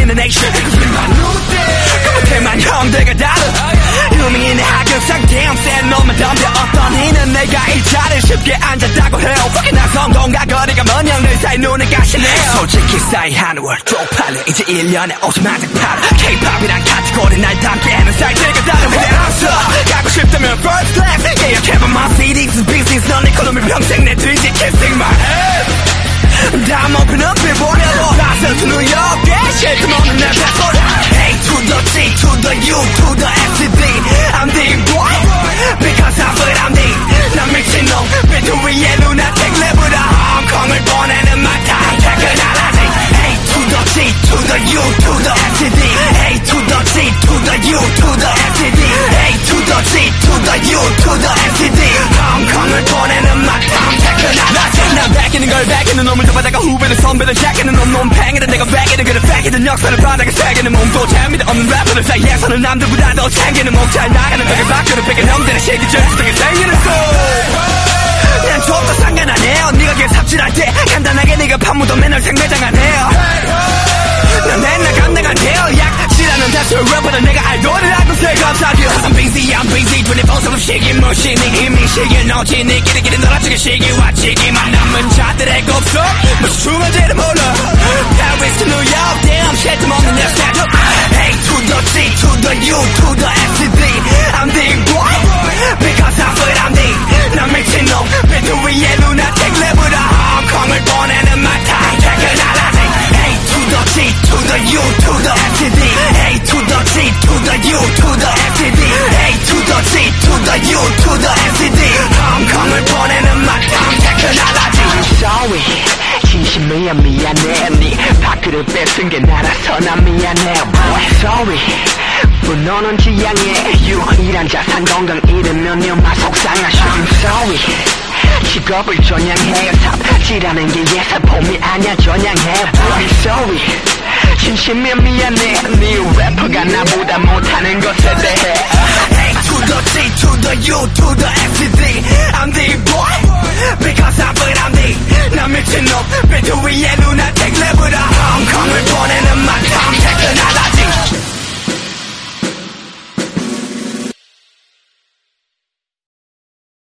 in the nation 그만큼만 형들과 다른 유명인의 하극상 damn sad 놈만 덤벼. 어떤 이는 내가 이 자리에 쉽게 앉았다고 해요. Fucking 나 성공과 거리가 먼 형들 사이 눈을 가시네요. 솔직히 사이 한월 쪽팔려. 이제 1년에 50만 장 팔아. K-POP이란 카테고리 날 담기에는 사이즈가 다른 그대 없어. 가고 싶다면 first class. 예약해봐 my CDs business. 넌 이코노미 평생 내 뒤지 kissing my I'm open up and 보려고 가서 to New York yeah shit come on 내 뱃소리 A to the G to the U to the S to D I'm the boy because I'm what I'm the 난 미친놈 비트 위에 lunatic 레브라 홍콩을 보내는 my time 퇴근하라지 A to the G to the U to the S to D A to the G to the U to the S to D A to the G to the U to the S to D 걸 베끼는 놈을 잡아다가 후배들 선배들 제끼는 놈 놈 팽이들 내가 베끼는 그를 베끼는 역사를 바닥에 새기는 몸도 재미도 없는 래퍼들 사이에서는 남들보다 더 챙기는 몸잘 나가는 벽을 밖으로 뺏긴 형들의 시기 절수등에 생기는 소난 좋도 상관 안 해요 네가 무시 네 힘이 시기 너지 네 끼리끼리 놀아주기 시기 와치기만 남은 자들의 곱속. 무슨 춤인지를 몰라. Paris to New York damn shit 좀 없는 내 스타일 A to the G to the U to the to the U to the S to D 홍콩을 보내는 퇴근하라지 I'm sorry 진심이야 미안해 네 밖으로 뺏은 게 나라서 난 미안해 boy sorry 분노는 지향해 유일한 자산 건강 잃으면 네마 속상하셔 I'm sorry 직업을 전향해 삽질하는 게 예사폼이 아니야 전향해 boy sorry 진심이야 미안해 네 래퍼가 나보다 못하는 것에 대해 To the